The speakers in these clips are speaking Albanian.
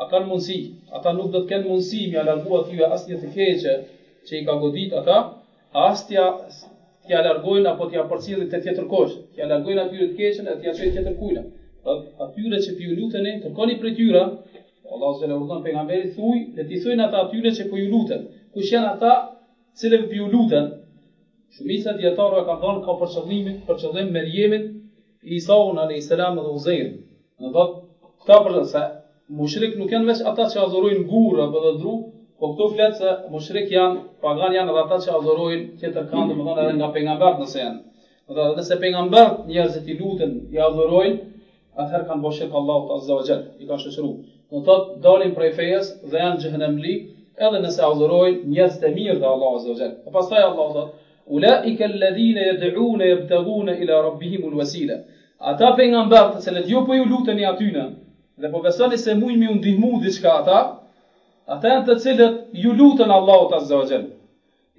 A kanë mundësi? Ata nuk do të kenë mundësi m'ia largu atyre asnjë të keqe që i ka goditë ata, as t'ia t'ia largojnë apo t'ia përcillin te tjetër kush, t'ia largojnë atyre të keqen e t'ia çojnë tjetër kujna. Thot, Atyre që po ju luteni, kërkoni prej tyre, Allahu po i urdhëron pejgamberit, thuj, le t'i thojnë ata atyre që po ju luten, kush janë ata të cilëve po ju luten, shumica e dijetarëve kanë thënë ka për qëllim për qëllim Merjemin, Isaun alejhi selam dhe Uzejrin, Në botë këta për se mushrikë nuk janë veç ata që adhurojnë gurë apo dru, po këtu flet se mushrikë janë pagan janë edhe ata që adhurojnë tjetërkënd domethënë edhe nga pejgamberët nëse janë. Dhe dhe nëse pejgamberët njerëzit i lutin, i adhurojnë, atëherë kanë bo shirk Allahut azza we xhel, i kanë shoqëru. Do të thotë dalin prej fejes dhe janë xhehenemli, edhe nëse adhurojnë njerëzit e mirë te Allahu azza we xhel. E pastaj Allahu thotë, Ulaikel-ledhine jed'une jebtegune ila rabbihimul vesile. Ata pejgamber të cilët ju po ju luteni atyne dhe po besoni se mujnë mi u ndihmu diçka ata, ata janë të cilët ju luten Allahut azza wa jall.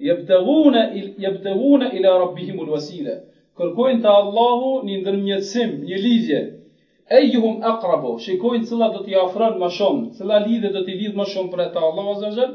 Yabtaghuna yabtaghuna ila rabbihim al-wasila. Kërkojnë te Allahu një ndërmjetësim, një lidhje. Eyyuhum aqrabu, shikojnë cila do t'i afron më shumë, cila lidhje do t'i lidh më shumë për te Allahu azza wa jall.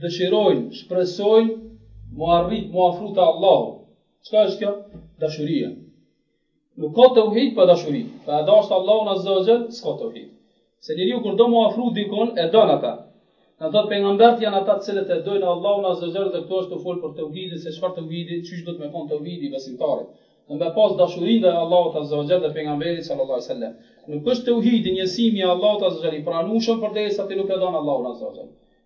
Dëshirojnë, shpresojnë, mu arrit, mu afru te Allahu. Qka është kjo? Dashuria. Nuk ka teuhid pa dashuri. Pa e dashtë Allahun azza we xhel, s'ka teuhid. Se njeriu kur do mu afru dikujt, e don atë. Do të thotë pejgamberët janë ata të cilët e dojnë Allahun azza we xhel dhe këtu është tu folë për teuhidin, se çfarë teuhidi, qysh duhet me konë teuhidi i besimtarit. Dhe me pas dashurinë e Allahut azza we xhel dhe pejgamberit sallallahu alejhi ve sellem. Nuk është teuhidi njësimi i Allahut azza we xhel i pranushëm përderisa ti nuk e don Allahun azza we xhel.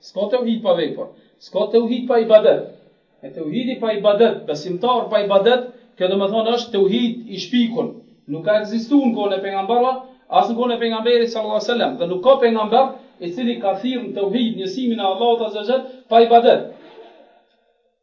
S'ka teuhid pa vepër, s'ka teuhid pa ibadet. E teuhidi pa ibadet, besimtar pa ibadet, kjo domethënë është teuhid i shpikun. Nuk ka ekzistu në kohën e pejgamberëve, as në kohën e pejgamberit sallallahu alejhi ve sellem dhe nuk ka pejgamber i cili ka thirrë në teuhid, njësimin e Allahut azza wa xhel, pa ibadet.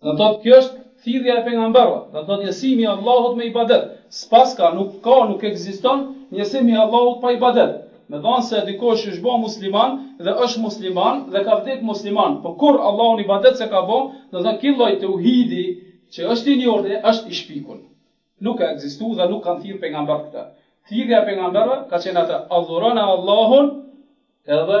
Do të thotë kjo është thirrja e pejgamberëve, do të thotë njësimi i Allahut me ibadet, s'paska, nuk ka, nuk ekziston njësim i Allahut pa ibadet. Me thanë se dikush është bo musliman dhe është musliman dhe ka vdekë musliman, po kurrë Allahun ibadet s'e ka bo, do të thotë ky lloj teuhidi që është i njohur është i shpikun. Nuk ka ekzistu dhe nuk kanë thirrë pejgamberët këtë. Thirrja e pejgamberëve ka qenë atë, adhurone Allahun edhe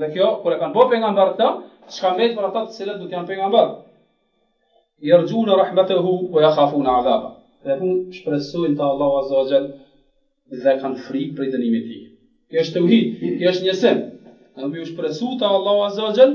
Dhe kjo, kur e kanë bo pejgamberët këtë, çka mbet për ata të cilët nuk janë pejgamber? Yarjuna rahmatahu wa yakhafuna azaba. Dhe shpresojnë te Allahu azza wa jall dhe kanë frikë prej dënimit të tij. Kjo është tauhid, kjo është njësim. Me ju shpresu te Allahu azza wa jall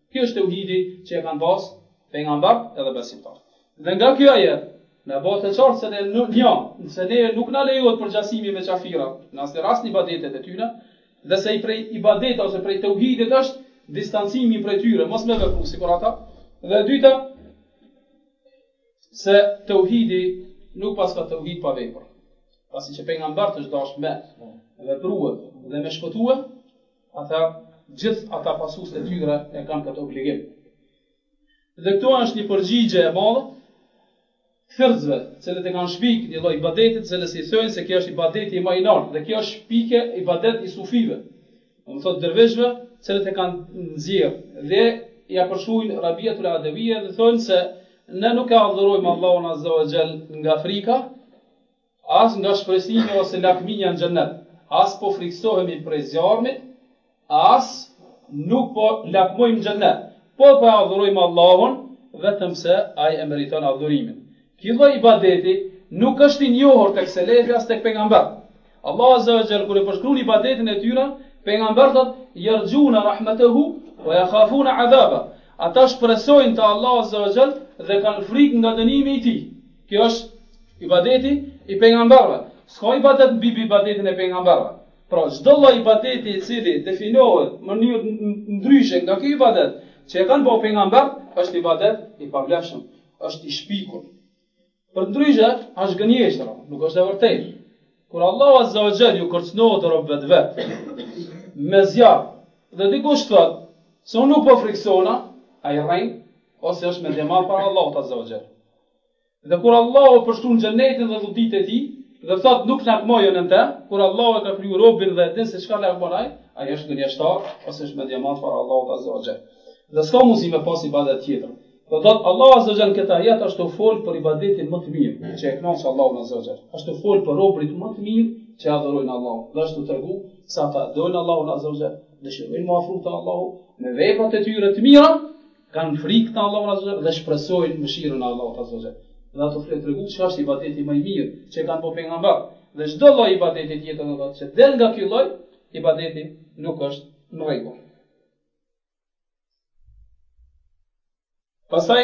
Ky është teuhidi që e kanë pas pejgambert edhe besimtarët. Dhe nga ky ajet na bëhet e qartë se ne një, se ne nuk na lejohet përgjasimi me kafira në asnjë rast në ibadetet e tyne, dhe se i prej ibadetit ose prej teuhidit është distancimi prej tyre, mos me vepru sikur ata, dhe e dyta, se teuhidi nuk paska teuhid pa vepër, pasi që pejgamberit është dashtë me veprue dhe me shpëtue, Atëherë, gjithë ata pasues të tyre e kanë këtë obligim. Dhe këtu është një përgjigje e madhe sufive, të cilët e kanë shpikë një lloj ibadeti, të cilit i thonë se kjo është ibadeti më i lartë dhe kjo është shpikje, ibadet i sufive. Do të thotë dervishëve, të cilët e kanë nxjerr dhe ja përshkrujnë Rabiatul Adawiyya dhe thonë se ne nuk e adhurojmë Allahun Azza wa Jall nga frika, As nga shpresimi ose lakmia në xhennet, as po frikësohemi prej zjarmit, as nuk po lakmojmë xhennet, po po e adhurojmë Allahun vetëm se Ai e meriton adhurimin. Ky lloj ibadeti nuk është i njohur tek selefi as tek pejgambert. Allahu azza wa jall kur e përshkruan ibadetin e tyre, pejgamberët, Yerjuna rahmatahu wa yakhafuna adhabah. Ata shpresojnë te Allahu azza wa jall dhe kanë frikë nga dënimi i Tij. Kjo është ibadeti i pejgamberëve. S'ka ibadet mbi ibadetin e pejgamberëve. Pra çdo lloj ibadeti i cili definohet në mënyrë ndryshe nga ky ibadet që e kanë bërë pejgambert, është ibadet i pavlefshëm, është i shpikur. Përndryshe, është gënjeshtër, nuk është e vërtetë. Kur Allahu Azza wa Jall ju kërcënohet robëve të vet me zjarr dhe dikush thotë se unë nuk po friksona, ai rren ose është mendjemadh para Allahut Azza wa Jall. Dhe kur Allahu përshkrun xhenetin dhe dhuntitë e tij, dhe thotë nuk lakmoj unë në të, kur Allahu e ka kriju robin dhe e din se çka lakmon ai, ai është gënjeshtar ose është mendjemadh para Allahut azza wa xhel. Dhe s'ka mundësi me pas ibadet tjetër. Dhe thotë Allahu azza wa xhel në këtë ajet është tu fol për ibadetin më të mirë, që e kënaqë Allahu azza wa xhel. Është tu fol për robrit më të mirë që adhurojnë Allahun. Dhe është tu tregu se ata dojnë Allahun azza wa xhel, dëshirojnë me u afru te Allahu me veprat e tyre të mira, Kanë frikë të Allahut azza wa xhel dhe shpresojnë mëshirën e Allahut azza wa xhel. Dhe është tu tregu çka është ibadeti më i mirë që e kanë bo pejgambert. Dhe çdo lloj ibadeti tjetër do thotë që del nga ky lloj ibadeti nuk është në rregull. Pastaj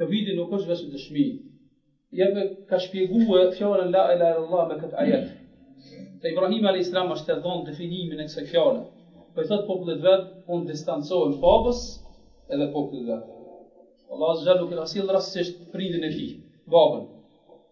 Teuhidi nuk është veç dëshmi. E ka shpjegue fjalën la ilahe illallah me këtë ajet. Dhe Ibrahimi alejhi selam është tu e dhënë definimin e kësaj fjale. Po i thotë popullit vet, unë distancohem babës edhe popullit vet. Allahu azza wa xhel nuk e ka sjellë rastësisht prindin e tij, babën.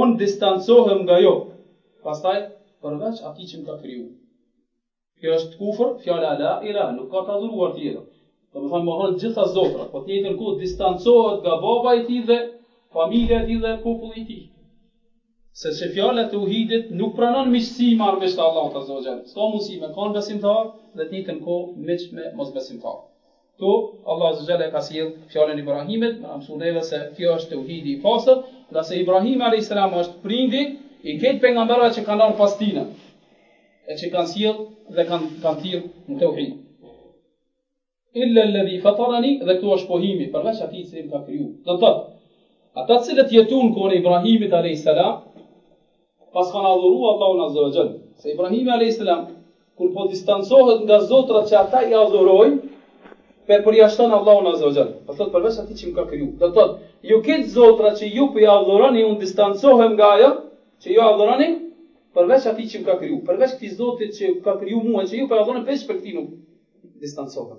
Unë distancohem nga ju, pastaj, përveç Atij që më ka kriju. Kjo është kufër, fjala la ilah, nuk ka të adhuruar tjetër. Domethënë mohon të gjitha zotërat, po të njëjtën kohë distancohet nga baba i tij dhe familja e tij dhe populli i tij. Sepse fjala e tauhidit nuk pranon miqësi me armiqtë të Allahut azza wa jall. S'ka mundësi me kan besimtarë dhe të njëjtën kohë miq me mosbesimtarë. Këtu, Allahu azza wa jalla e ka sjellë fjalën e Ibrahimit, me na mësu neve se kjo është teuhidi i pastër, nga se Ibrahimi alejhi selam është prindi i krejt pejgamberëve që kanë ardhur pas tij, e që kanë sjellë dhe kanë kanë thirrë në teuhid. Illa alladhi fatarani, dhe këtu është pohimi, përveç atij i cili më ka kriju. Do të thotë, ata të cilët jetuan kohën e Ibrahimit alejhi selam, Paskan adhuru Allahun azza wa jall, se Ibrahimi alejhi selam kur po distancohet nga zotërat që ata i adhurojnë, po e përjashton Allahun azza wa jall. Po thotë përveç atij që më ka kriju. Do thotë, ju krejt zotërat që ju po i adhuroni unë distancohem nga ajo që ju adhuroni, përveç atij që më ka kriju. Përveç këtij Zotit që m'ka kriju mua që ju po e adhuroni, veç prej këtij nuk distancohem.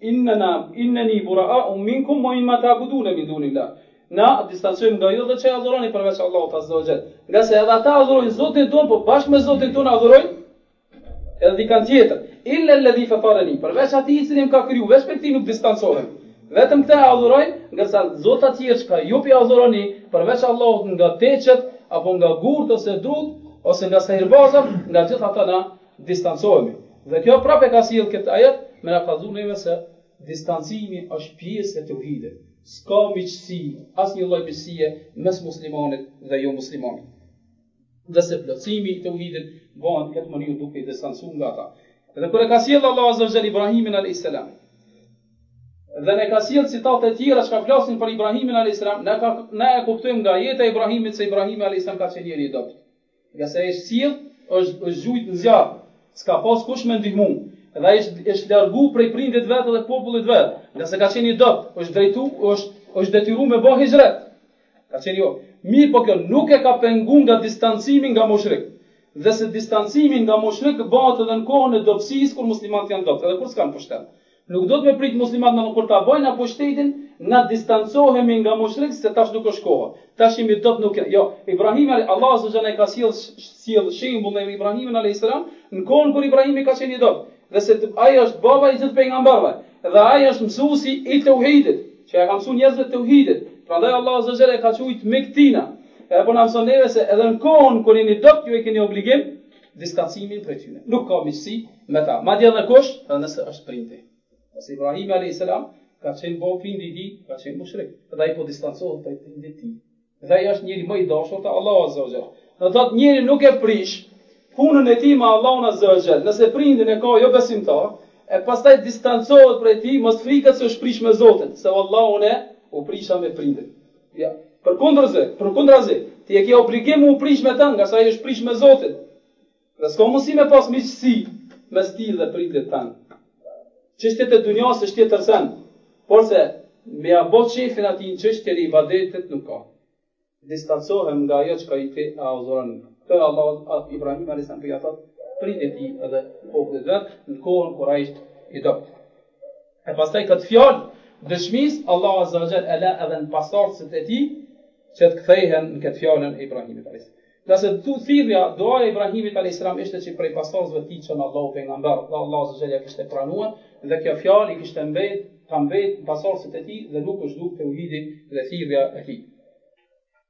Innena, inneni bura'a'u minkum wa mimma ta'budune min dunillah. Na distancohemi nga ajo që adhuroni përveç Allahut azza wa jall. Ngase edhe ata adhurojnë Zotin tonë, por bashkë me Zotin tonë adhurojnë edhe dikand tjetër. Illa alladhi fatarani, përveç atij i cili më ka kriju, veç prej këtij nuk distancohem. Vetëm këtë e adhurojmë, ndërsa zotë të tjerë çka ju po i adhuroni përveç Allahut nga teqet apo nga gurtë ose drutë ose nga sehirbaza, nga gjithë ata na distancohemi. Dhe kjo prap e ka sjellë këtë ajet me na kallëzu neve se distancimi është pjesë e teuhidit. S'ka miqësi, asnjë lloj miqësie mes muslimanit dhe jo muslimanit. Dhe se plotësimi i teuhidit bëhet në këtë mënyrë duke u distancu nga ata. Dhe kur e ka sjellë Allahu azza wa jall Ibrahimin alejhis selam dhe na ka sjellë citate tjera çka flasin për Ibrahimin alejhis selam, ne ka ne e kuptojmë nga jeta e Ibrahimit se Ibrahimi alejhis selam ka qenë njeri i dobët. Nga se është sjellë, është është gjujt në zjarr, s'ka pas kush me ndihmu, edhe ai është është largu prej prindit vet edhe popullit vet, nga se ka qenë i dobt, është drejtu, është është detyru me ba hixhret, ka qenë jo, mirëpo kjo nuk e ka pengu nga distancimi nga mushrikët, dhe se distancimi nga mushrikët bëhet edhe në kohën e dobësisë kur muslimanët janë dobt, edhe kur s'kanë pushtet. Nuk do të me prit muslimani na kur ta bajmë pushtetin na distancohemi nga mushrikët se tash nuk është koha tash jemi dobt nuk jo Ibrahim ale Allahu azza wa jall e ka sjell sjell shembull me Ibrahimin alejhi selam në kohën kur Ibrahimi ka qenë i dobt dhe se ai është baba i gjithë pejgamberëve dhe ai është mësuesi i teuhidit që ja ka mësuar njerëzve teuhidin prandaj Allahu azza wa jall e ka quajt mik të tina e po na mëson neve se edhe në kohën kur jeni dobt ju e keni obligim distancimin prej tyre. Nuk ka miqësi me ta, madje edhe kush, edhe nëse është prindi. Ngase Ibrahimi alayhis salam ka qenë bo prindi i tij, ka qenë mushrik, dhe ai po distancohet prej prindit të tij. Dhe ai është njeri më i dashur te Allahu azza wa jall. Do thotë njeri nuk e prish punën e tij me Allahun azza wa jall. Nëse prindin e ka jo besimtar, e pastaj distancohet prej tij, mos frikët se u prish me Zotin, se vallahu unë u prisha me prindin. Ja. Përkundërzi, përkundrazi, ti e ke obligim me u prish me të, ngase ai është prish me Zotin. Dhe s'ka mundësi me pas miqësi mes ti dhe prindit tënd. Çështjet e dunjasë është tjetër sen, porse me ia bo qejfin atij në çështjen e ibadetit nuk ka. Distancohem nga ajo çka ti e adhuron. Këtë Allahu Ibrahim alejhi selam po ia thotë prindit të tij edhe popullit vet, në kohën kur ai ishte i dobët. E pastaj këtë fjalë dëshmie Allahu Azza wa Jall e la edhe në pasardhësit e tij që të kthehen në këtë fjalën e Ibrahimit alayhis. Ngase du thirrja duaja e Ibrahimit alayhis salam ishte që prej pasardhësve të tij t'çon Allahu pejgamber dhe Allahu Azza wa Jall ja kishte pranuar dhe kjo fjalë i kishte mbet, ka mbet në pasardhësit e tij dhe nuk është zhduk teuhidi dhe thirrja e tij.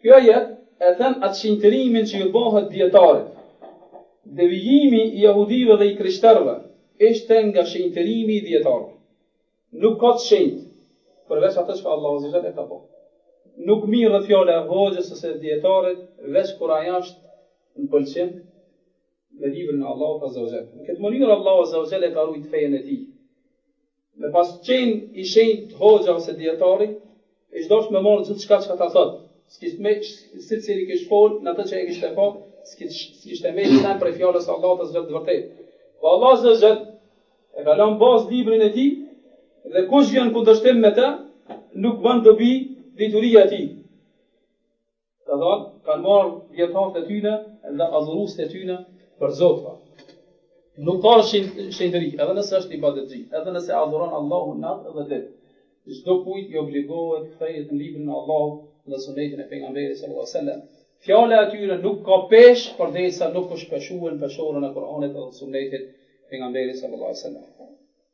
Kjo e thyen atë shenjtërimin që ju bëhet dijetarit. Devijimi i jahudive dhe i krishterëve ishte nga shenjtërimi i dijetarit. Nuk ka të shenjtë, përveç atë që Allah Azza wa Jall e ka bërë. Nuk merret fjala e hoxhës ose e dijetarit, veç kur ajo është në pëlqim me librin e Allahut Azza wa Jall. Në këtë mënyrë Allahu Azza wa Jall e ka rujtë fenë e tij. Me pas qenë i shenjtë hoxha ose dijetari, ish dashtë me marrë gjithçka çka ta thotë, s'kishte me, sicili kish folë në atë që e kishte pa, s'kishte mbetë sen prej fjalës së Allahut azza wa jall e vërtetë. Po Allahu azza wa jall e ka lënë bazë librin e tij dhe kush vjen në kundërshtim me të, nuk bën dobi dituria e tij. Ka thënë, kanë marrë dijetarët e tyre dhe adhuruesit e tyre për zotëra. Nuk ka shenjtëri, edhe nëse është ibadetxhi, edhe nëse adhuron Allahun natë dhe ditë. Çdo kujt i obligohet të kthehet në Librin e Allahut dhe Sunetin e Pejgamberit sallallahu alejhi dhe sellem. Fjala e tyre nuk ka peshë përderisa nuk është peshue në peshorën e Kur'anit dhe Sunetit të Pejgamberit sallallahu alejhi dhe sellem.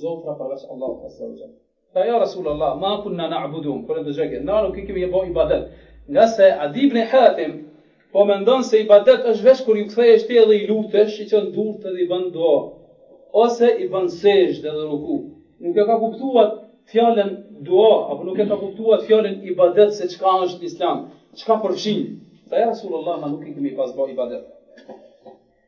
zotra përveç Allahut azza wa jall. Tha ja Rasul Allah, ma kunna na'buduhum, kur e ndëgjoi këtë, na nuk i kemi bo ibadet, ngase Adi ibn Hatim po mendon se ibadet është veç kur ju kthehesh ti edhe i lutesh, i çon durtë edhe i bën dua, ose i bën sexhde dhe ruku. Nuk e ka kuptuar fjalën dua, apo nuk e ka kuptuar fjalën ibadet se çka është në Islam, çka përfshin. Tha ja Rasul Allah, na nuk i kemi pas bo ibadet.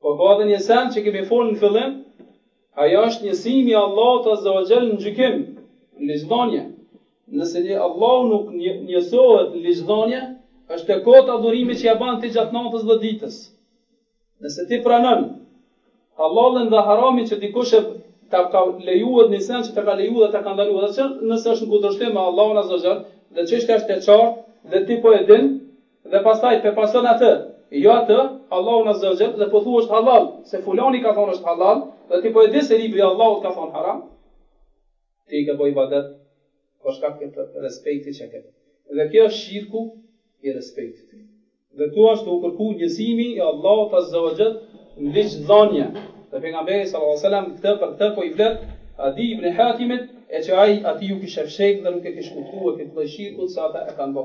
Po ka edhe një send që kemi folë në fillim, ai është njësimi i Allahut azza wa jall në gjykim, në ligjëdhanje. Nëse Allahu nuk një, njësohet në ligjëdhanje, është e kot adhurimi që ja ban ti gjatë natës dhe ditës. Nëse ti pranon hallallin dhe haramin që dikush ta ka lejuar një send që ta ka lejuar dhe ta ka ndaluar atë nëse është në kundërshtim me Allahun azza wa jall dhe çështja është e qartë dhe ti po e din Dhe pastaj po e pason atë, jo atë, Allahun azza wa jall dhe po thu është hallal, se fulani ka thonë është hallal, dhe ti po e di se libri i Allahut ka thonë haram, ti i ke bo ibadet për shkak të të respektit që ke. Dhe kjo është shirku i respektit. Dhe këtu është ku kërkohet njësimi i Allahut azza wa jall në ligjëdhanje. Dhe pejgamberi sallallahu alajhi wasallam këtë për këtë po i flet Adi ibn Hatimit e që ai atij ju kishe fshekë dhe nuk e kish kuptu këtë lloj shirkut se ata e kanë bo.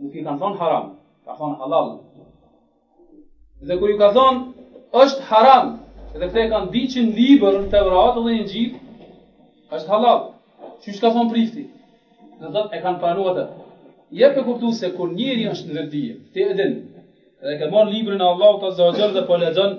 Nuk ju kanë thonë haram, ka thonë hallall. Dhe kur ju ka thonë është haram, dhe këta e kanë dit n'libër në Tevrat dhe Inxhil, është hallall. Çka ka thonë prifti? Dhe e kanë pranu atë. Jep me kuptu se kur njeri është në vetëdije, ti e din, dhe ke marrë librin e Allahut azza wa jall dhe po lexon,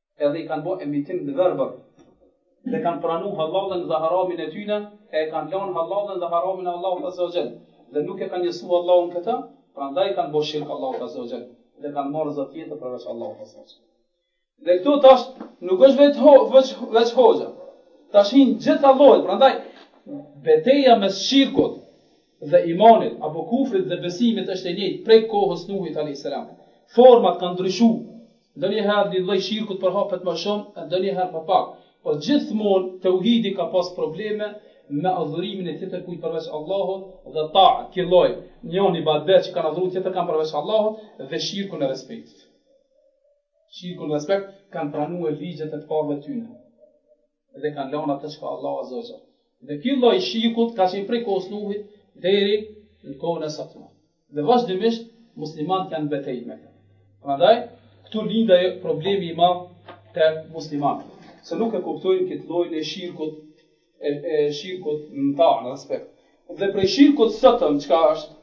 edhe i kanë bo imitim t'verbër dhe kanë pranu hallallin dhe haramin e tyne e kanë lanë hallallin dhe haramin e Allahut azza wa jall dhe nuk e kanë njësu Allahun këta prandaj kanë bo shirk Allahut azza wa jall dhe kanë marrë zot tjetër përveç Allahut azza wa jall dhe këtu tash nuk është vetë ho, veç, veç hoxha tash hijnë gjitha llojet prandaj beteja mes shirkut dhe imanit apo kufrit dhe besimit është e njëjtë prej kohës Nuhit alejhi selam. Format kanë ndryshu, ndonjëherë një lloj shirkut përhapet më shumë e ndonjëherë më pak, por gjithmonë teuhidi ka pas probleme me adhurimin e tjetër kujt përveç Allahut dhe taa këtij lloj një n' ibadet që kanë adhuru tjetërkënd përveç Allahut dhe shirku në respekt shirku në respekt kanë pranue ligjet e të parëve tyne. dhe kanë lanë atë çka Allahu Azza wa Jall. Dhe ky lloj shirkut ka qenë prej kohës Nuhit deri në kohën e sotme. Dhe vazhdimisht muslimanët janë në betejë me këtë. Prandaj këtu lind ai problemi i madh tek muslimanët, se nuk e kuptojnë këtë llojin e shirkut e, e shirkut në ta në respekt. Dhe prej shirkut t'sotëm çka është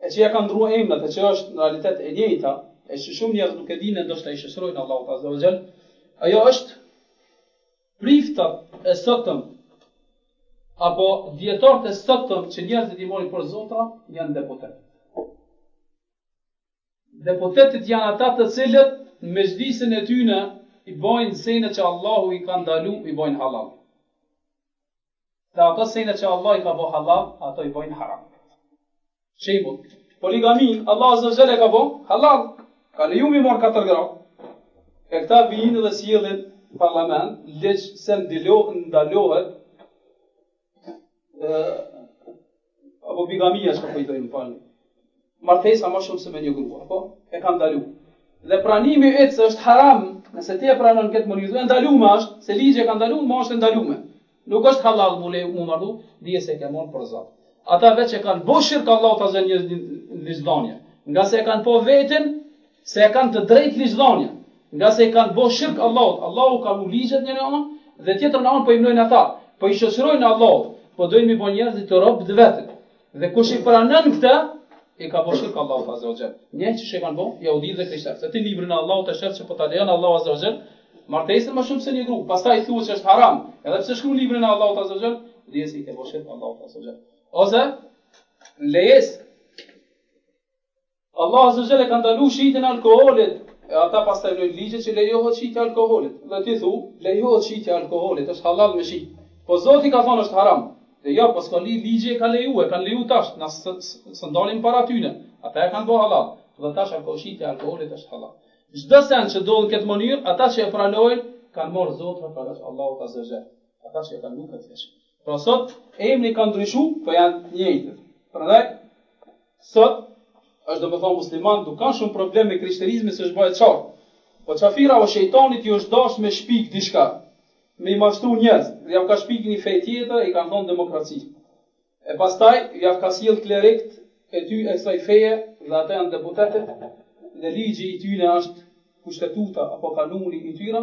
e që ja kanë ndrua emrat e që është në realitet e njëjta, e që shumë njerëz nuk e dinë ndoshta i shoqërojnë Allahut Azza wa Jall, ajo është Priftat e sotëm apo dijetarët e sotëm që njerëzit i marrin për zotra janë deputetët. Deputetët janë ata të cilët me zhdisën e tyne i bojnë senet që Allahu i ka ndalu i bojnë hallall. Dhe ato sene që Allah i ka bo hallall, ato i bojnë haram. Shembull, poligaminë, Allah azza wa jall e ka bo hallall, ka leju me marrë katër gra. E këta vijnë dhe sjellin n'parlament ligj se ndalohet apo bigamia çka po dojnë falë. Martesa më shumë se me një grua, apo e kanë ndalu. Dhe pranimi i se është haram, nëse ti e pranon këtë, more, e ndalume është, se ligji e ka ndalu, ma është e ndalume. Nuk është halal mu, le mu martu, dije se e ke marr për Zot. Ata veç e kanë bo shirk Allahut azze në ligjdhënie, ngase e kanë pa veten, Se e kanë të drejtë ligjdhënien, ngase i kanë bo shirk Allahut, Allahu ka lu ligjet një në anë, dhe tjetrën në anë po i lojnë ata, po i shoqërojnë Allahut, po dojnë mi bo njerzit rob të vetë, dhe kush i pranon këtë, i ka bo shirk Allahut azza wa jall, njeh qysh e kanë bo jahudit dhe krishterët, se ti në librin e Allahut e shef që po ta lejon Allahu azza wa jall martesën më shumë se një gru, pastaj thua që është haram, edhe pse shkru në librin e Allahut azza wa jall, dije se i ke bo shirk Allahut azza wa jall, ose, le të themi, Allahu Azza Jelle e ka ndalu shitjen e alkoolit, e ata pastaj lojnë ligje që lejohet shitja e alkoolit. Dhe ti thu, lejohet shitja e alkoolit, është halal me shit. Po Zoti ka thonë është haram. Dhe jo, po ligji e ka leju, e kanë leju tash, na s'ndalim para tyne. Ata e kanë bë halal. Dhe tash alkool shitja e alkoolit është halal. Çdo sen që ndodh në këtë mënyrë, ata që e pranojnë kanë marrë zota përveç Allahut Azza Jelle. Ata që e kanë nuk e kanë. Po sot emri ka ndryshu, po janë njëjtë. Prandaj sot është domethënë musliman, nuk ka shumë problem me krishterizmin se është bajagi qartë. Po qafirave, shejtanit ju është dashtë me shpik diçka, me i mashtru njerëz, dhe ja ka shpik një fe tjetër e i ka thonë demokraci. E pastaj ja ka sjellë klerikt e tij, e kësaj feje dhe ata janë deputetët dhe ligji i tyne është kushtetuta apo kanuni i tyre,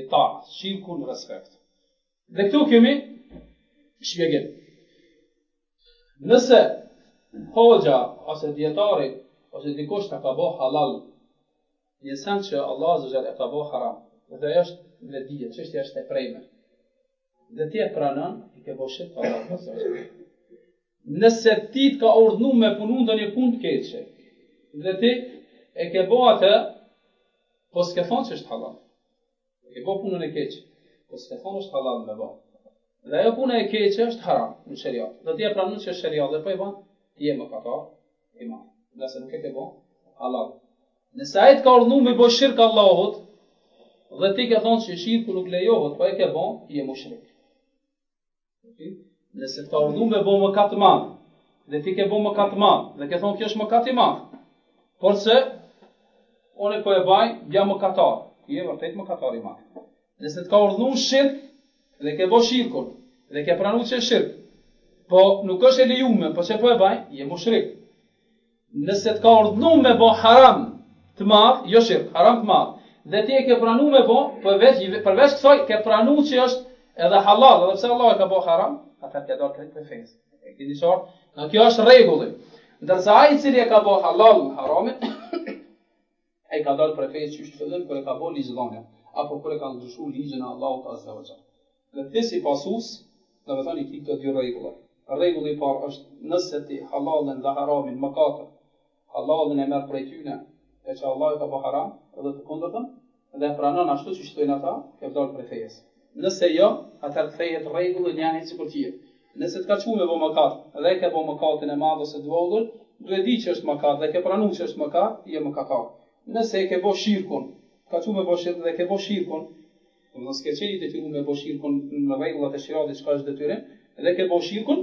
itaat, shirku n'respekt. Dhe këtu kemi shpjegim. Nëse hoxha ose dietari ose dikush ta ka bë halal një send që Allah azza jall e ka bë haram dhe ajo është me dije, çështja është e prejme. Dhe ti e pranon, i ke bërë shirk Allah azza jall. Nëse ti të ka urdhënu me punu ndonjë punë të keqe, dhe ti e ke bo atë, po s'ke thonë që është halal. E ke bo punën e keqe, po s'ke thonë është halal me bo. Dhe ajo puna e keqe është haram në shëriat. Dhe ti e pranon që është shëriat dhe po i ban, ti je mëkatar i madh. Nëse nuk e ke bo halal. Nëse ai të ka urdhënu me bo shirk Allahut, dhe ti ke thonë që shirku nuk lejohet, po e ke bo, ti je mushrik. Nëse t'ka urdhnu me bo mëkat të madh, dhe ti ke bo mëkat të madh, dhe ke thonë kjo është mëkat i madh. Porse unë po e baj jam mëkatar. Ti je vërtet mëkatar i madh. Nëse të ka urdhnu shirk dhe ke bo shirkun, dhe ke pranu që është shirk, po nuk është e lejume, porse po e baj, je mushrik. Nëse të ka urdhnu me bo haram të madh, jo shirk, haram të madh, dhe ti e ke pranu me bo, përveç, përveç kësoj ke pranu që është edhe hallall, edhe pse Allahu e ka bo haram, atëherë ke dalë krejt prej fejës. E keni qartë? Dhe ky është rregulli. Ndërsa ai i cili e ka bo hallallin haram, Ai ka dalë prej fejës qysh në fillim kur e ka bo ligjdhanien, apo kur e ka ndryshu ligjin e Allahut azza wa jall. Dhe ti si pasus, domethënë i ki këto dy rregulla. Rregulli i parë është nëse ti hallalin dhe haramin, mëkatin, hallalin e merr prej tyne, e që Allah e ka bo haram, dhe të kundërtën, dhe e pranon ashtu qysh thoin ata, ke dalë prej fejës. Nëse jo, atëherë kthehet rregulli i njëjtë si për tjerë. Nëse të ka çu me bo mëkat, dhe e ke bo mëkatin e madh ose të vogël, dhe e di që është mëkat dhe e ke pranu që është mëkat, je mëkatar. Nëse e ke bo shirkun, të ka çu me bo shirk dhe e ke bo shirkun, domethënë s'ke qenë i detyru me bo shirkun në rregullat e sheriatit çka është detyrim, dhe ke bo shirkun,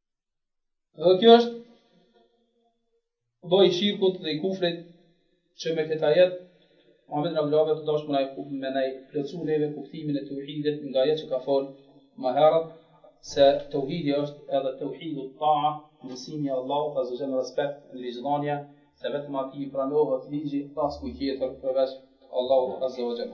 Dhe kjo është lloj i shirkut dhe i kufrit që me këtë ajet Muhammed ibn Abdulvehabi ka dashtë me i kupt me na e plotsu neve kuptimin e tauhidit nga ajo që ka fol ma herët se tauhidi është edhe tauhidu ta'a njësimi i Allahut azza wa jall në respekt ligjdhania se vetëm atij i pranohet ligji askujt tjetër përveç Allahut azza wa jall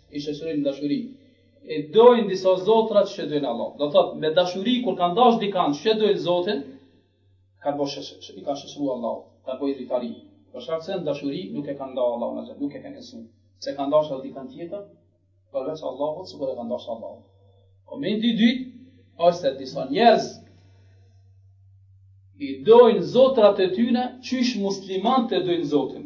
i shoqërojnë në dashuri. E dojnë disa zotra siç e dojnë Allahun. Do thot, me dashuri, kur kanë dash dikan siç e dojnë zotin, kanë bo shë, shë, i kanë shoqnu Allahut, kanë bo idhujtari. Për shkak se në dashuri nuk e kanë da Allahun azza wa jall, nuk e kanë njësu. Se kanë dash dhe dikan tjetër, përveç Allahut, sikur e kanë dash Allahun. Komenti i dytë, është se disa njerëz i dojnë zotrat e tyne, qysh muslimanët e dojnë zotin.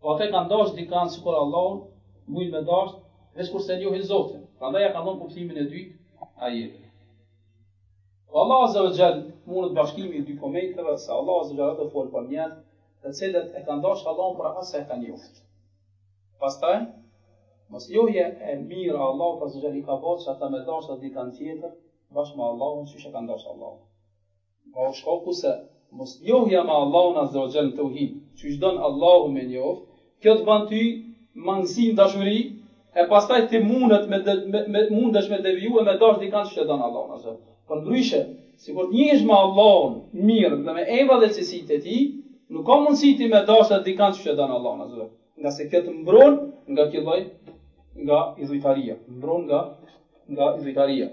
Po ata me dashtë dikand sikur Allahun mujnë me dashtë veç kur s'e njohin Zotin, prandaj ja kanë dhënë kuptimin e dytë ajetit. Po Allahu Azza wa Jall mundet bashkimi i dy komenteve se Allahu Azza wa Jall po fol për njerëz të cilët e kanë dashtë Allahun për aq sa e kanë njoft. Pastaj mosnjohja e mirë e Allahut Azza wa Jall i ka ba që ata me dashtë dikand tjetër bashkë me Allahun siç e kanë dashtë Allahun. Nga shkaku se mosnjohja e Allahut azze o xhel në teuhid, qysh don Allahu me njoft, kjo të bën ty mangësi në dashuri, e pastaj ti mundet me me mundesh me deviju e me dashtë dikand qysh e don Allahun azze o xhel. Përndryshe, sikur të njihshe Allahun mirë dhe me emrat dhe cilësitë e Tij, nuk ka mundësi ti me dashtë dikand qysh e don Allahun azze o xhel, nga se kjo të mbron nga ky lloj nga idhujtaria, mbron nga nga idhujtaria.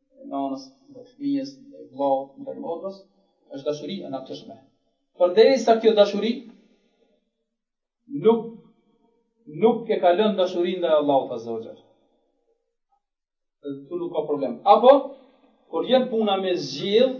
e nënës ndaj fëmijës, ndaj vëllaut, ndaj motrës, është dashuri e natyrshme. Përderisa kjo dashuri nuk nuk e kalon dashurinë ndaj Allahut Azza wa Jall. Këtu nuk ka problem. Apo kur vjen puna me zgjidh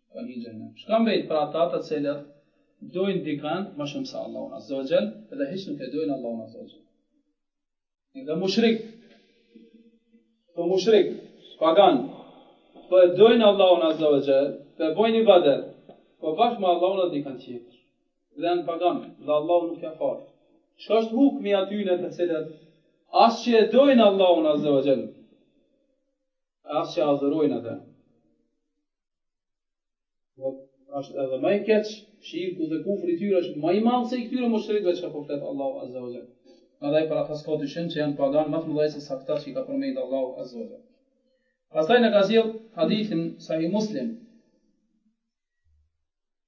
Amin xhehenem. Çka mbet për ata të cilët dojnë dikën më shumë se Allahun Azza wa Jall dhe hiç nuk e dojnë Allahun Azza wa Jall. Edhe mushrik. Këta mushrik, pagan, po e dojnë Allahun Azza wa Jall, po i bojnë ibadet, po bashkë me Allahun dhe dikën tjetër. Dhe janë pagan, dhe Allahu nuk ja falë. Çka është hukmi atyne të cilët as që e dojnë Allahun Azza wa Jall, as që adhurojnë atë. Po është edhe ma i keq, shirku dhe kufri i tyre është ma i madh se i këtyre mushrikëve çka po flet Allahu Azza wa Jall. Prandaj për ata s'ka dyshim që janë pagan ma të mdhaj se sa këta që i ka përmend Allahu Azza wa Jall. Pastaj na ka sjell hadithin Sahih Muslim.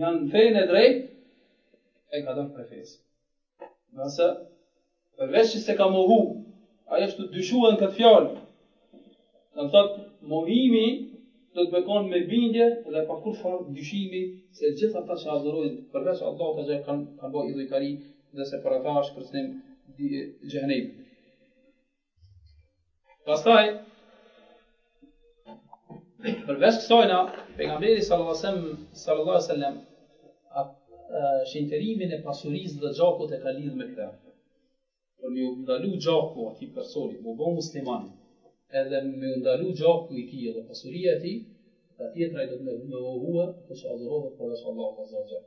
janë fenë e drejtë, ai ka dalë prej fesë. Nëse, përveç që s'e ka mohu, ai është tu dyshu në këtë fjalë, domethënë, mohimi do të me kanë me bindje dhe pa kurrfarë dyshimi se gjithë ata që adhurojnë, përveç Allahut të gjithë kanë kan bo idhujtari dhe se për ata është kërcnim xhehenemi. Pastaj përveç ksajna pejgamberi sallallahu alajhi wasallam sallallahu alajhi wasallam shenjtërimin e pasurisë dhe gjakut e ka lidh me këtë. Për me u ndalu gjaku atij personi, me u bo musliman. Edhe me iu ndalu gjaku i tij dhe pasuria e tij, patjetër ai do të me mohu atë çka adhurohet përveç Allahut Azza wa Jall.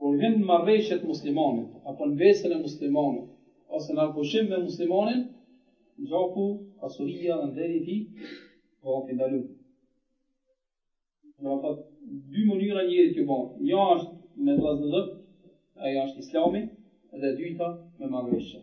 Kur hyn në marrëveshje të muslimanit, apo në besën e muslimanit, ose në armëpushim me muslimanin, gjaku, pasuria dhe nderi i tij bëhen të ndaluar. Do thotë, dy mënyra njeriut i bëhet. Një është me vëllazërdhëp, ajo është Islami, dhe e dyta me marrëveshje.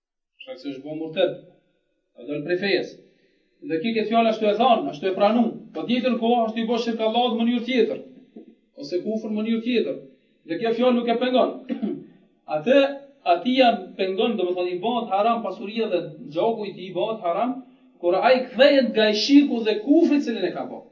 Shkak se është bo murted. Ka dal prej fesë. Dhe ky këtë fjalë ashtu e thanë, ashtu e pranu. Po tjetërkund është i bo shirk Allahut në mënyrë tjetër. Ose kufër në mënyrë tjetër. Dhe kjo fjalë nuk e pengon. Atë atij ia pengon, domethonë, i bëhet haram pasuria dhe gjoku i tij i bëhet haram, kur ai kthehet nga ai shirku dhe kufri të cilin e ka bo.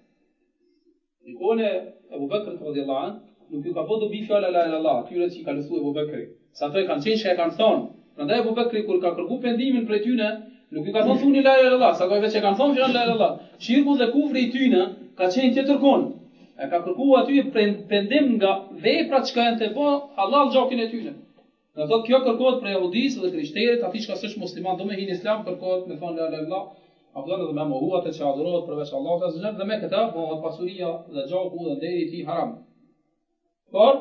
Në kohën e Ebu Bekrit radhijallâhu anhë, nuk ju ka bo dobi fjala la ilallâh atyre që i ka luftu Ebu Bekri, se ata e kanë qenë që e kanë thonë, prandaj Ebu Bekri kur ka kërku pendimin prej tyne, nuk ju ka thonë thuni la ilallâh, se ata veç e kanë thonë fjalën la ilallâh, shirku dhe kufri i tyne ka qenë tjetërkund, e ka kërku aty pendim nga vepra çka ia ka bo hallall gjakin e tyne. Do thot kjo kërkohet prej jahudisë dhe krishterit atij çka s'është musliman do me hi në islam kërkohet me than la ila illallah apo edhe me mohu atë që adhurohet përveç Allahut azze ue xhel dhe me këtë bëhet pasuria dhe gjaku dhe nderi i tij haram por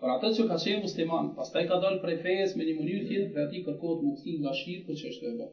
për atë që ka qenë musliman pastaj ka dal prej fesë me një mënyrë tjetër prej atij kërkohet pendimi nga shirku që është e bërë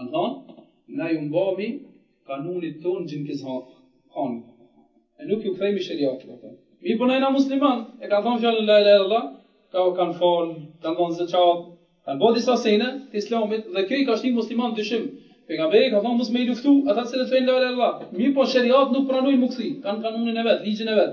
Kan than, na ju mbahmi kanunit ton Xhingis Han. E nuk ju kthejmi sheriatit ato. Mirëpo na jena musliman, e kan than fjalën la ilaha illallah, ka kan, jan fal, kan dhon zeqat, kan bo disa sene të islamit dhe kjo i ka shti muslimant n'dyshim. Pejgamberi ka thënë mos me i luftu ata të cilët thonë la ilaha illallah. Mirëpo sheriatit nuk pranojnë mu kthi, kanë kanunin e vet, ligjin e vet.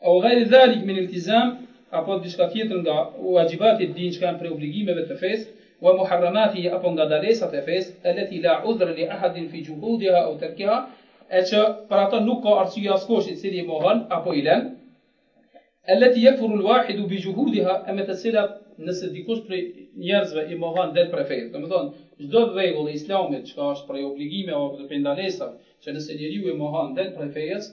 Au ghayri dhalik min iltizam, apo diçka tjetër nga, uaxhibati ed-din, çka janë prej obligimeve të fesë, wa muharramatihi, apo nga ndalesat e fesë, allati la udhra li ahadin fi juhudiha au tarkiha, e që për ato nuk ka arsye askush i cili i mohon apo i lën, allati yakfuru al-wahidu bi juhudiha, e me të cilat nëse dikush prej njerëzve i mohon del prej fesë. Domethënë, çdo rregull i Islamit çka është prej obligimeve apo prej ndalesave, që nëse njeriu i mohon del prej fesë,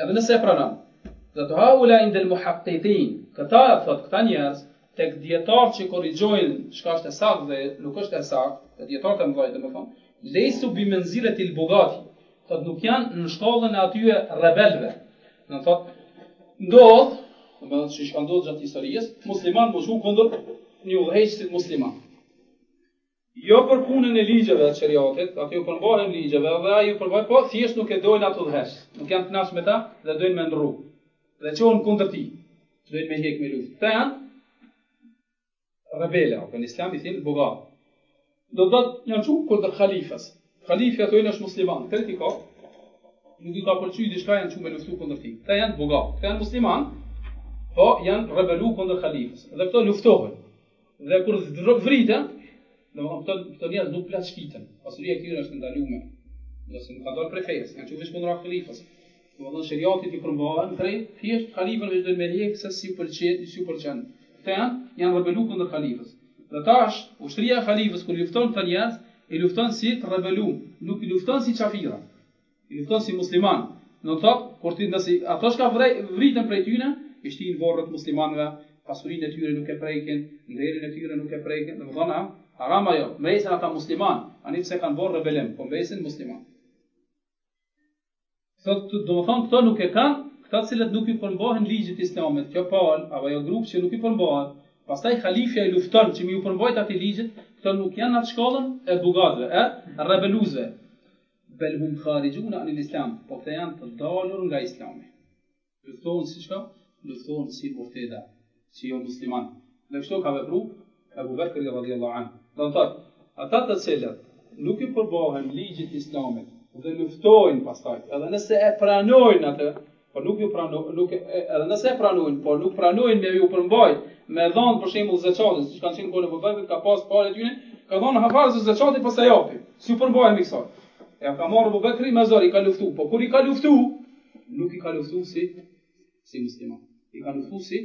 Edhe nëse e pranon. Dhe thotë haula indel muhaqqiqin, këta thot këta njerëz tek dietar që korrigjojnë çka është e saktë dhe nuk është e saktë, te dietarët e mëdhenj domethënë, lejsu bi menziletil bugati. Thot nuk janë në shkallën e atyre rebelëve. Do thot ndodh, domethënë siç ka ndodhur gjatë historisë, muslimant m'u çu kundër një udhëheqësit musliman. Jo për punën e ligjeve të sheriatit, ata ju përmbahen ligjeve edhe ai ju përmbahet, po thjesht nuk e dojnë atë udhëheqës, nuk janë të kënaqë me ta dhe dojnë me ndrru dhe çohen kundër tij, dojnë me hek me luftë. Këta janë rebelë, apo në islam i thinë bugat. Do të thotë janë çu kundër halifës. Halifi, ta zomë, është musliman, krejt i ka. Nuk i ka pëlqyer diçka janë çu me luftu kundër tij. Këta janë bugat. Këta janë musliman, po janë rebelu kundër halifës. Dhe këta luftohen. Dhe kur nuk vriten, domethënë këta këta njerëz nuk plaçkiten. Pasuria e tyre është e ndalume. Se nuk kanë dalë prej fesë, kanë qenë veç kundra halifës. Domethënë shariatit i përmbahen drejt, thjesht halifën veç duhet me hjek se s'i pëlqen, s'u pëlqen. Këta janë, janë rebelu kundër halifës. Dhe tash, ushtria e halifës kur lufton këta njerëz, i lufton si të rebelu, nuk i lufton si qafira. I lufton si musliman. Do të thotë, kur ti nëse ata çka vriten prej tyne, i shtin n'vorret e muslimanëve, pasurinë e tyre nuk e prekin, nderin e tyre nuk e prekin, domethënë a, haram ajo, mbesin ata musliman, ani pse kanë bo rebelim, po mbesin musliman. Thotë, domethënë këta nuk e kanë, këta të cilët nuk i përmbahen ligjit të Islamit, kjo palë apo ajo grup që nuk i përmbahet, pastaj halifja i lufton që me ju përmbajt atij ligjit, këta nuk janë në atë shkallën e bugatëve, e rebeluesve. Bel hum kharijune anil islam, po këta janë të dalur nga islami. Luftohen si çka? Luftohen si murteda, si jo musliman. Dhe kështu ka vepru Ebu Bekri radiallahu anh. Do të thotë, ata të cilët nuk i përmbahen ligjit islamit dhe luftojnë pastaj, edhe nëse e pranojnë atë, Po nuk ju pranojnë, nuk edhe nëse e pranojnë, po nuk pranojnë me ju përmbajt, me dhan për shembull zekatin, siç kanë qenë n'kohën e Bubekrit, ka pas prej tyne, kanë thënë hafar se zekatin s'po ta japim. S'ju përmbajmë kësaj. Ja ka marrë Bubekri me zor i ka luftu, po kur i ka luftu, nuk i ka luftu si si musliman. I ka luftu si